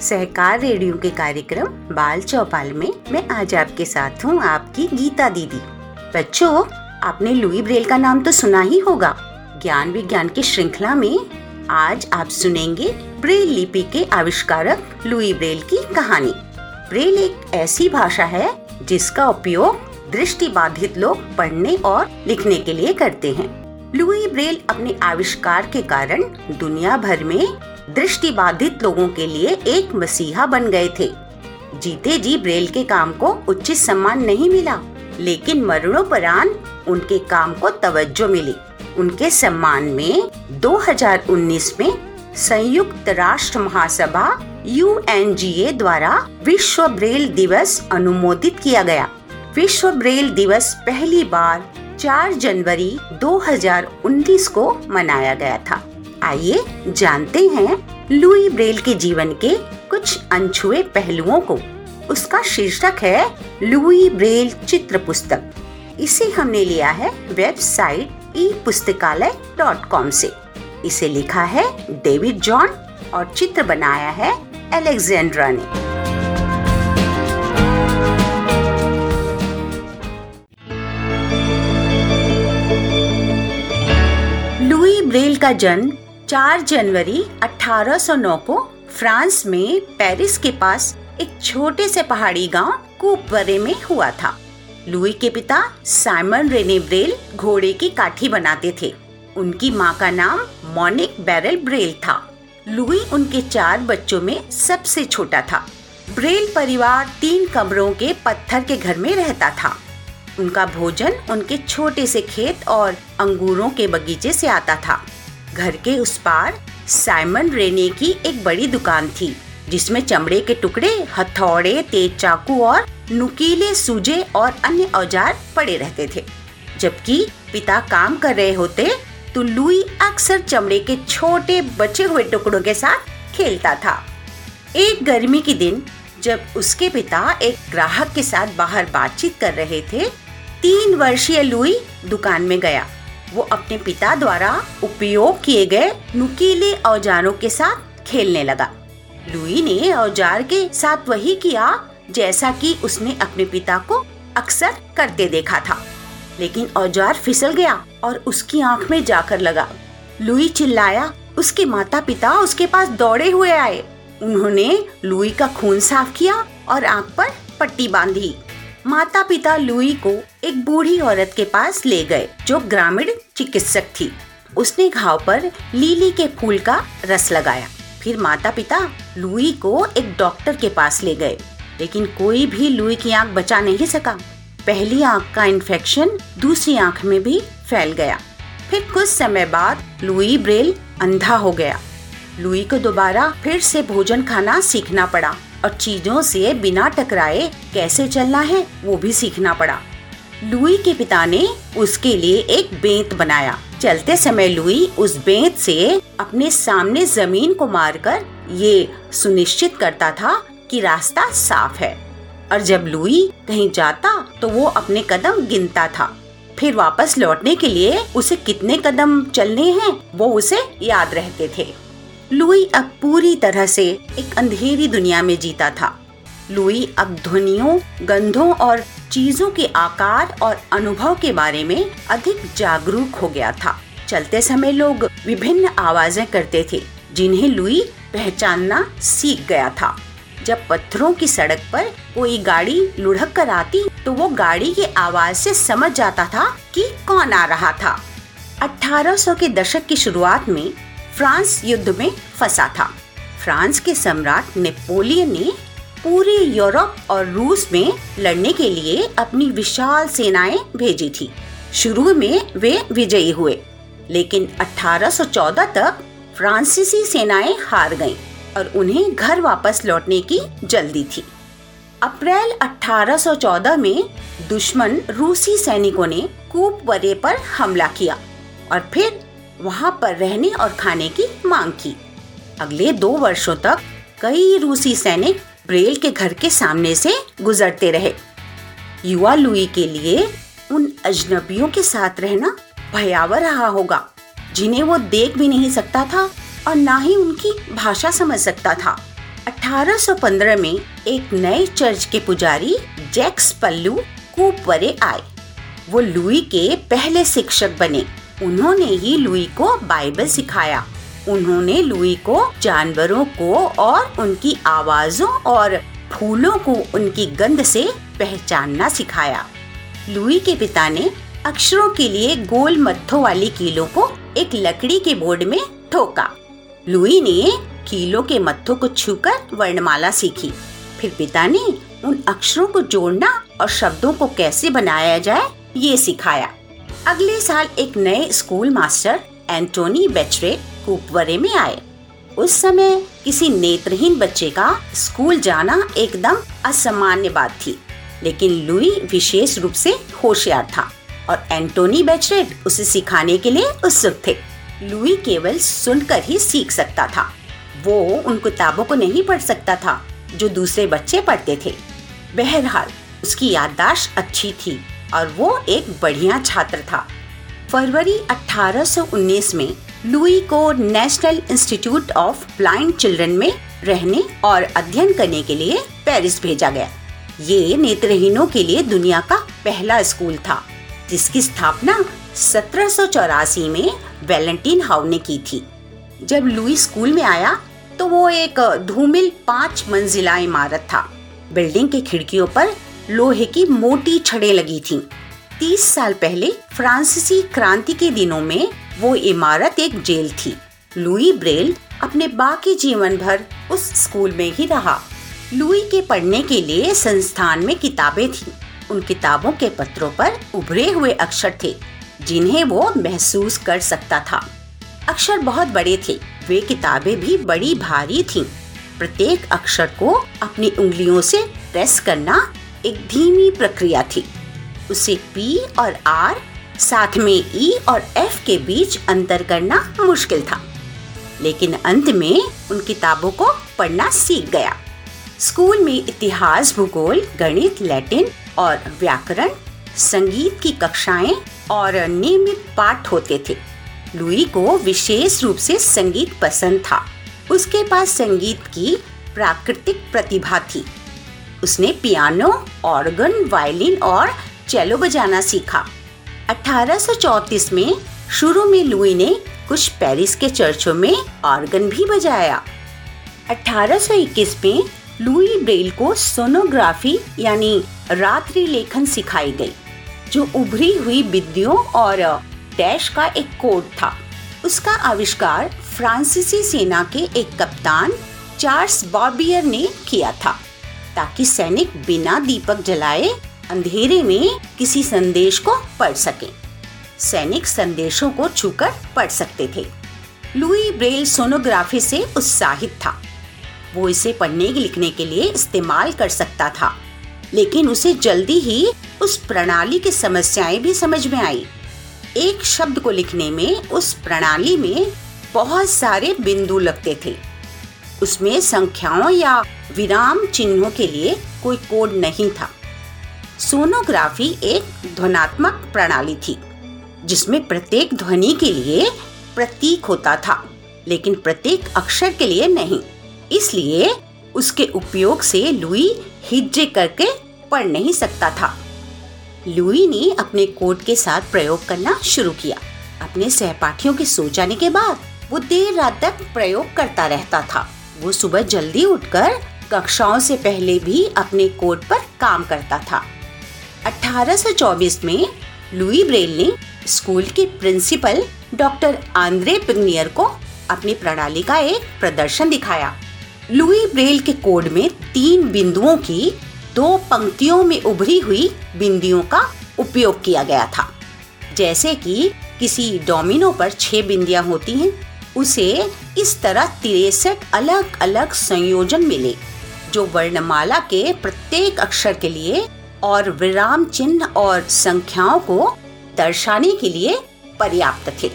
सहकार radio के कार्यक्रम बाल चौपाल में मैं आज आपके साथ हूँ, आपकी गीता दीदी। बच्चों, आपने लुई ब्रेल का नाम तो सुना ही होगा। ज्ञान विज्ञान की श्रृंखला में आज आप सुनेंगे ब्रेल लिपि के आविष्कारक लुई ब्रेल की कहानी। ब्रेल एक ऐसी भाषा है जिसका उपयोग दृष्टि बाधित लोग पढ़ने और लिखने के लिए करते हैं। लुई ब्रेल अपने आविष्कार के कारण दुनिया भर में दृष्टि बाधित लोगों के लिए एक मसीहा बन गए थे। जीते जी ब्रेल के काम को उचित सम्मान नहीं मिला, लेकिन मरणोपरांत उनके काम को तवज्जो मिली। उनके सम्मान में 2019 में संयुक्त राष्ट्र महासभा यूएनजीए द्वारा विश्व ब्रेल दिवस अनुमोदित किया गया। विश्व ब्रेल दिवस पहली बार 4 जनवरी 2019 को मनाया गया था। आइए जानते हैं लुई ब्रेल के जीवन के कुछ अनछुए पहलुओं को। उसका शीर्षक है लुई ब्रेल चित्र पुस्तक। इसे हमने लिया है वेबसाइट ई पुस्तकालय डॉट कॉम से। इसे लिखा है डेविड जॉन और चित्र बनाया है एलेक्जेंड्रा ने। ब्रेल का जन्म 4 जनवरी 1809 को फ्रांस में पेरिस के पास एक छोटे से पहाड़ी गाँव कूपरे में हुआ था। लुई के पिता साइमन रेने ब्रेल घोड़े की काठी बनाते थे। उनकी माँ का नाम मोनिक बैरल ब्रेल था। लुई उनके चार बच्चों में सबसे छोटा था। ब्रेल परिवार तीन कमरों के पत्थर के घर में रहता था। उनका भोजन उनके छोटे से खेत और अंगूरों के बगीचे से आता था। घर के उस पार साइमन रेने की एक बड़ी दुकान थी, जिसमें चमड़े के टुकड़े, हथौड़े, तेज चाकू और नुकीले सूजे और अन्य औज़ार पड़े रहते थे। जबकि पिता काम कर रहे होते तो लुई अक्सर चमड़े के छोटे बचे हुए टुकड़ों के साथ खेलता था। एक गर्मी के दिन, जब उसके पिता एक ग्राहक के साथ बाहर बातचीत कर रहे थे तीन वर्षीय लुई दुकान में गया। वो अपने पिता द्वारा उपयोग किए गए नुकीले औजारों के साथ खेलने लगा। लुई ने औज़ार के साथ वही किया जैसा कि उसने अपने पिता को अक्सर करते देखा था। लेकिन औज़ार फिसल गया और उसकी आँख में जाकर लगा। लुई चिल्लाया, उसके माता पिता उसके पास दौड़े हुए आए। उन्होंने लुई का खून साफ़ किया और आँख पर पट्टी बांधी। माता पिता लुई को एक बूढ़ी औरत के पास ले गए, जो ग्रामीण चिकित्सक थी। उसने घाव पर लीली के फूल का रस लगाया। फिर माता पिता लुई को एक डॉक्टर के पास ले गए, लेकिन कोई भी लुई की आँख बचा नहीं सका। पहली आँख का इन्फेक्शन दूसरी आँख में भी फैल गया। फिर कुछ समय बाद लुई ब्रेल अंधा हो गया। लुई को दोबारा फिर से भोजन खाना सीखना पड़ा। और चीज़ों से बिना टकराए कैसे चलना है, वो भी सीखना पड़ा। लुई के पिता ने उसके लिए एक बेंत बनाया। चलते समय लुई उस बेंत से अपने सामने ज़मीन को मारकर ये सुनिश्चित करता था कि रास्ता साफ़ है। और जब लुई कहीं जाता तो वो अपने कदम गिनता था। फिर वापस लौटने के लिए उसे कितने कदम चलने हैं, वो उसे याद रहते थे। लुई अब पूरी तरह से एक अंधेरी दुनिया में जीता था। लुई अब ध्वनियों, गंधों और चीज़ों के आकार और अनुभव के बारे में अधिक जागरूक हो गया था। चलते समय लोग विभिन्न आवाज़ें करते थे, जिन्हें लुई पहचानना सीख गया था। जब पत्थरों की सड़क पर कोई गाड़ी लुढ़क कर आती तो वो गाड़ी की आवाज़ से समझ जाता था कि कौन आ रहा था। 1800 के दशक की शुरुआत में फ्रांस युद्ध में फंसा था। फ्रांस के सम्राट नेपोलियन ने पूरे यूरोप और रूस में लड़ने के लिए अपनी विशाल सेनाएँ भेजी थी। शुरू में वे विजयी हुए, लेकिन 1814 तक फ्रांसीसी सेनाएँ हार गईं और उन्हें घर वापस लौटने की जल्दी थी। अप्रैल 1814 में दुश्मन रूसी सैनिकों ने कूपवरे पर हमला किया और फिर वहाँ पर रहने और खाने की मांग की। अगले दो वर्षों तक कई रूसी सैनिक ब्रेल के घर के सामने से गुजरते रहे। युवा लुई के लिए उन अजनबियों के साथ रहना भयावह रहा होगा, जिन्हें वो देख भी नहीं सकता था और ना ही उनकी भाषा समझ सकता था। 1815 में एक नए चर्च के पुजारी जैक्स पल्लू कूपवरे आए। वो लुई के पहले शिक्षक बने। उन्होंने ही लुई को बाइबल सिखाया। उन्होंने लुई को जानवरों को और उनकी आवाजों और फूलों को उनकी गंध से पहचानना सिखाया। लुई के पिता ने अक्षरों के लिए गोल मत्थों वाली कीलों को एक लकड़ी के बोर्ड में ठोका। लुई ने कीलों के मत्थों को छूकर वर्णमाला सीखी। फिर पिता ने उन अक्षरों को जोड़ना और शब्दों को कैसे बनाया जाए, ये सिखाया। अगले साल एक नए school master Antoine Becheret Coupvray में आए। उस समय किसी नेत्रहीन बच्चे का स्कूल जाना एकदम असामान्य बात थी, लेकिन लुई विशेष रूप से होशियार था और एंटोनी बेचरेट उसे सिखाने के लिए उत्सुक थे। लुई केवल सुनकर ही सीख सकता था। वो उन किताबों को नहीं पढ़ सकता था जो दूसरे बच्चे पढ़ते थे। बहरहाल, उसकी याददाश्त अच्छी थी। और वो एक बढ़िया छात्र था। फरवरी 1819 में लुई को National Institute of Blind Children में रहने और अध्ययन करने के लिए पेरिस भेजा गया। ये नेत्रहीनों के लिए दुनिया का पहला स्कूल था, जिसकी स्थापना सत्रह सौ चौरासी में वैलेंटीन हाउ ने की थी। जब लुई स्कूल में आया तो वो एक धूमिल पाँच मंजिला इमारत था। बिल्डिंग के खिड़कियों पर लोहे की मोटी छड़ें लगी थीं। तीस साल पहले फ्रांसीसी क्रांति के दिनों में वो इमारत एक जेल थी लुई ब्रेल अपने बाकी जीवन भर उस स्कूल में ही रहा लुई के पढ़ने के लिए संस्थान में किताबें थीं। उन किताबों के पत्रों पर उभरे हुए अक्षर थे, जिन्हें वो महसूस कर सकता था अक्षर बहुत बड़े थे, वे किताबें भी बड़ी भारी थीं। प्रत्येक अक्षर को अपनी उंगलियों से प्रेस करना एक धीमी प्रक्रिया थी। उसे पी और आर साथ में ई और एफ़ के बीच अंतर करना मुश्किल था। लेकिन अंत में उन किताबों को पढ़ना सीख गया। स्कूल में इतिहास, भूगोल, गणित, लैटिन और व्याकरण, संगीत की कक्षाएँ और नियमित पाठ होते थे। लुई को विशेष रूप से संगीत पसंद था। उसके पास संगीत की प्राकृतिक प्रतिभा थी। उसने पियानो, ऑर्गन, वायलिन और चेलो बजाना सीखा। 1834 में शुरू में लुई ने कुछ पेरिस के चर्चों में ऑर्गन भी बजाया। 1821 में लुई ब्रेल को सोनोग्राफी यानी रात्रि लेखन सिखाई गई, जो उभरी हुई बिंदियों और डैश का एक कोड था। उसका आविष्कार फ्रांसीसी सेना के एक कप्तान चार्ल्स बॉबियर ने किया था। ताकि सैनिक बिना दीपक जलाए अंधेरे में किसी संदेश को पढ़ सके। सैनिक संदेशों को छूकर पढ़ सकते थे। लुई ब्रेल सोनोग्राफी से उत्साहित था। वो इसे पढ़ने लिखने के लिए इस्तेमाल कर सकता था, लेकिन उसे जल्दी ही उस प्रणाली की समस्याएँ भी समझ में आई। एक शब्द को लिखने में उस प्रणाली में बहुत सारे बिंदु लगते थे। उसमें संख्याओं या विराम चिन्हों के लिए कोई कोड नहीं था। सोनोग्राफी एक ध्वनात्मक प्रणाली थी, जिसमें प्रत्येक ध्वनि के लिए प्रतीक होता था, लेकिन प्रत्येक अक्षर के लिए नहीं। इसलिए उसके उपयोग से लुई हिज्जे करके पढ़ नहीं सकता था। लुई ने अपने कोड के साथ प्रयोग करना शुरू किया। अपने सहपाठियों के सो जाने के बाद वो देर रात तक प्रयोग करता रहता था। वो सुबह जल्दी उठकर कक्षाओं से पहले भी अपने कोड पर काम करता था। 1824 में लुई ब्रेल ने स्कूल के प्रिंसिपल डॉक्टर आंद्रे पिग्नियर को अपनी प्रणाली का एक प्रदर्शन दिखाया। लुई ब्रेल के कोड में तीन बिंदुओं की दो पंक्तियों में उभरी हुई बिंदियों का उपयोग किया गया था। जैसे कि किसी डोमिनो पर छह बिंदियाँ होती हैं उसे इस तरह तिरसठ अलग अलग संयोजन मिले, जो वर्णमाला के प्रत्येक अक्षर के लिए और विराम चिन्ह और संख्याओं को दर्शाने के लिए पर्याप्त थे।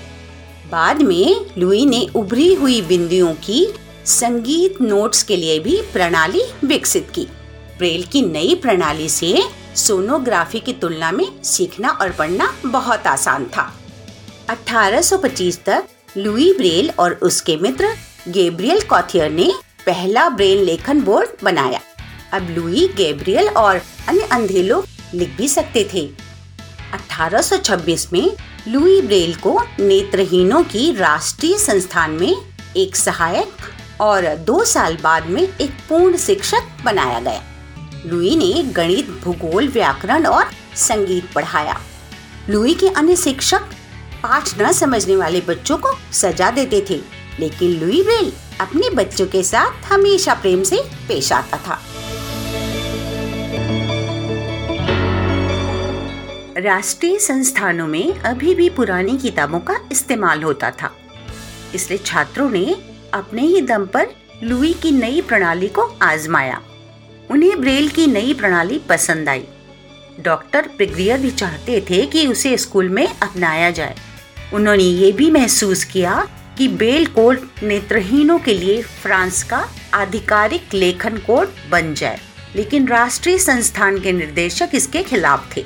बाद में लुई ने उभरी हुई बिंदियों की संगीत नोट्स के लिए भी प्रणाली विकसित की। ब्रेल की नई प्रणाली से सोनोग्राफी की तुलना में सीखना और पढ़ना बहुत आसान था। 1825 तक लुई ब्रेल और उसके मित्र गेब्रियल कॉथियर ने पहला ब्रेल लेखन बोर्ड बनाया। अब लुई, गेब्रियल और अन्य अंधे लोग लिख भी सकते थे। 1826 में लुई ब्रेल को नेत्रहीनों की राष्ट्रीय संस्थान में एक सहायक और दो साल बाद में एक पूर्ण शिक्षक बनाया गया। लुई ने गणित, भूगोल, व्याकरण और संगीत पढ़ाया। लुई के अन्य शिक्षक पाठ न समझने वाले बच्चों को सजा देते थे। लेकिन लुई ब्रेल अपने बच्चों के साथ हमेशा प्रेम से पेश आता था। राष्ट्रीय संस्थानों में अभी भी पुरानी किताबों का इस्तेमाल होता था। इसलिए छात्रों ने अपने ही दम पर लुई की नई प्रणाली को आजमाया। उन्हें ब्रेल की नई प्रणाली पसंद आई। डॉक्टर प्रिग्रियर भी चाहते थे कि उसे स्कूल में अपनाया जाए। उन्होंने ये भी महसूस किया कि बेल कोड नेत्रहीनों के लिए फ्रांस का आधिकारिक लेखन कोड बन जाए, लेकिन राष्ट्रीय संस्थान के निर्देशक इसके खिलाफ थे।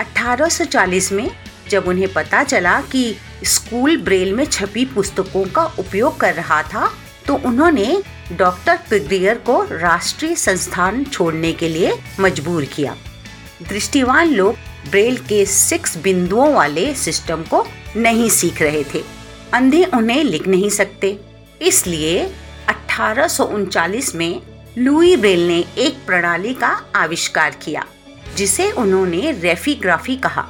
1840 में जब उन्हें पता चला कि स्कूल ब्रेल में छपी पुस्तकों का उपयोग कर रहा था तो उन्होंने डॉक्टर पिग्रियर को राष्ट्रीय संस्थान छोड़ने के लिए मजबूर किया। दृष्टिवान लोग ब्रेल के सिक्स बिंदुओं वाले सिस्टम को नहीं सीख रहे थे। अंधे उन्हें लिख नहीं सकते। इसलिए अठारह में लुई ब्रेल ने एक प्रणाली का आविष्कार किया, जिसे उन्होंने रेफीग्राफी कहा,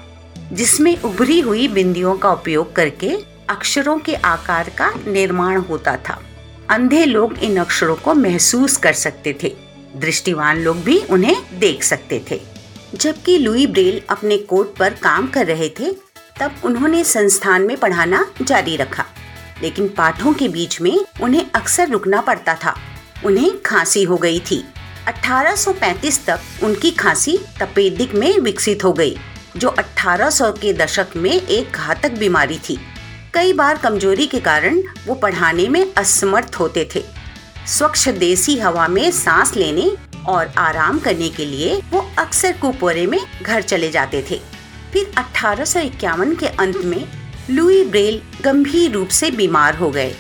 जिसमें उभरी हुई बिंदियों का उपयोग करके अक्षरों के आकार का निर्माण होता था। अंधे लोग इन अक्षरों को महसूस कर सकते थे, दृष्टिवान लोग भी उन्हें देख सकते थे। जबकि लुई ब्रेल अपने कोट पर काम कर रहे थे तब उन्होंने संस्थान में पढ़ाना जारी रखा। लेकिन पाठों के बीच में उन्हें अक्सर रुकना पड़ता था। उन्हें खांसी हो गई थी। 1835 तक उनकी खांसी तपेदिक में विकसित हो गई, जो 1800 के दशक में एक घातक बीमारी थी। कई बार कमज़ोरी के कारण वो पढ़ाने में असमर्थ होते थे। स्वच्छ देसी हवा में सांस लेने और आराम करने के लिए वो अक्सर कुपोरे में घर चले जाते थे। फिर अठारह सौ इक्यावन के अंत में लुई ब्रेल गंभीर रूप से बीमार हो गए।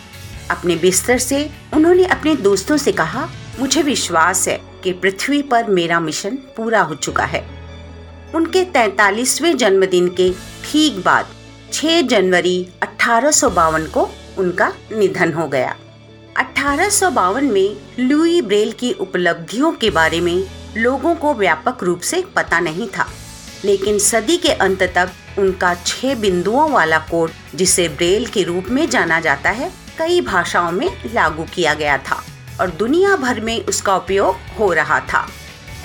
अपने बिस्तर से उन्होंने अपने दोस्तों से कहा, मुझे विश्वास है कि पृथ्वी पर मेरा मिशन पूरा हो चुका है। उनके तैतालीसवें जन्मदिन के ठीक बाद 6 जनवरी अठारह सौ बावन को उनका निधन हो गया। अठारह सौ बावन में लुई ब्रेल की उपलब्धियों के बारे में लोगों को व्यापक रूप से पता नहीं था। लेकिन सदी के अंत तक उनका छह बिंदुओं वाला कोड, जिसे ब्रेल के रूप में जाना जाता है, कई भाषाओं में लागू किया गया था और दुनिया भर में उसका उपयोग हो रहा था।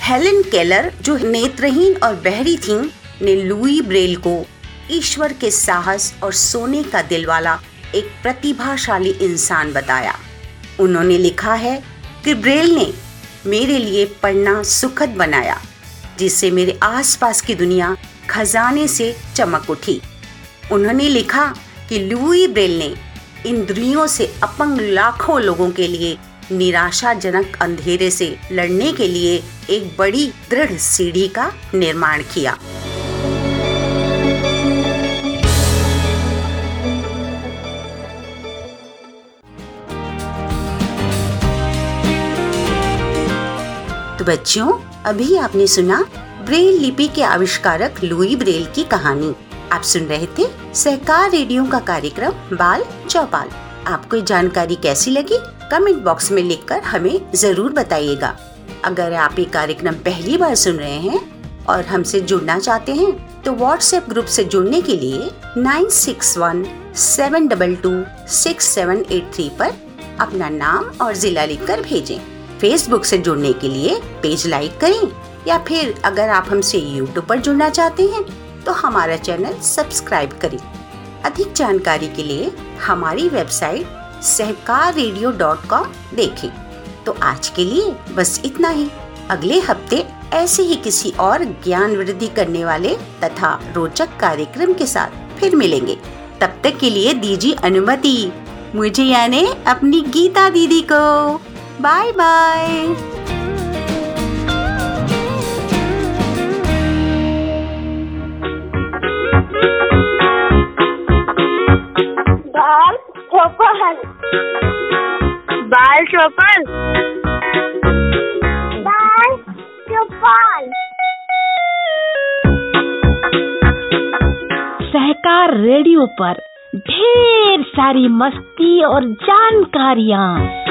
हेलेन केलर, जो नेत्रहीन और बहरी थी, ने लुई ब्रेल को ईश्वर के साहस और सोने का दिल वाला एक प्रतिभाशाली इंसान बताया। उन्होंने लिखा है कि ब्रेल ने मेरे लिए पढ़ना सुखद बनाया। जिससे मेरे आसपास की दुनिया खजाने से चमक उठी। उन्होंने लिखा कि लुई ब्रेल ने इंद्रियों से अपंग लाखों लोगों के लिए निराशाजनक अंधेरे से लड़ने के लिए एक बड़ी दृढ़ सीढ़ी का निर्माण किया। तो बच्चों अभी आपने सुना ब्रेल लिपि के आविष्कारक लुई ब्रेल की कहानी। आप सुन रहे थे सहकार रेडियो का कार्यक्रम बाल चौपाल। आपको जानकारी कैसी लगी? कमेंट बॉक्स में लिखकर हमें ज़रूर बताइएगा। अगर आप ये कार्यक्रम पहली बार सुन रहे हैं और हमसे जुड़ना चाहते हैं तो व्हाट्सएप ग्रुप से जुड़ने के लिए nine six one seven double two six seven eight three पर अपना नाम और जिला लिखकर भेजें। फेसबुक से जुड़ने के लिए पेज लाइक करें या फिर अगर आप हमसे यूट्यूब पर जुड़ना चाहते हैं तो हमारा चैनल सब्सक्राइब करें। अधिक जानकारी के लिए हमारी website Sahakar radio dot com देखें। तो आज के लिए बस इतना ही। अगले हफ़्ते ऐसे ही किसी और ज्ञान वृद्धि करने वाले तथा रोचक कार्यक्रम के साथ फिर मिलेंगे। तब तक के लिए दीजिए अनुमति। मुझे यानी अपनी गीता दीदी को। बाय बाय बाल चौपन बाल चौपन सहकार रेडियो पर ढेर सारी मस्ती और जानकारियाँ।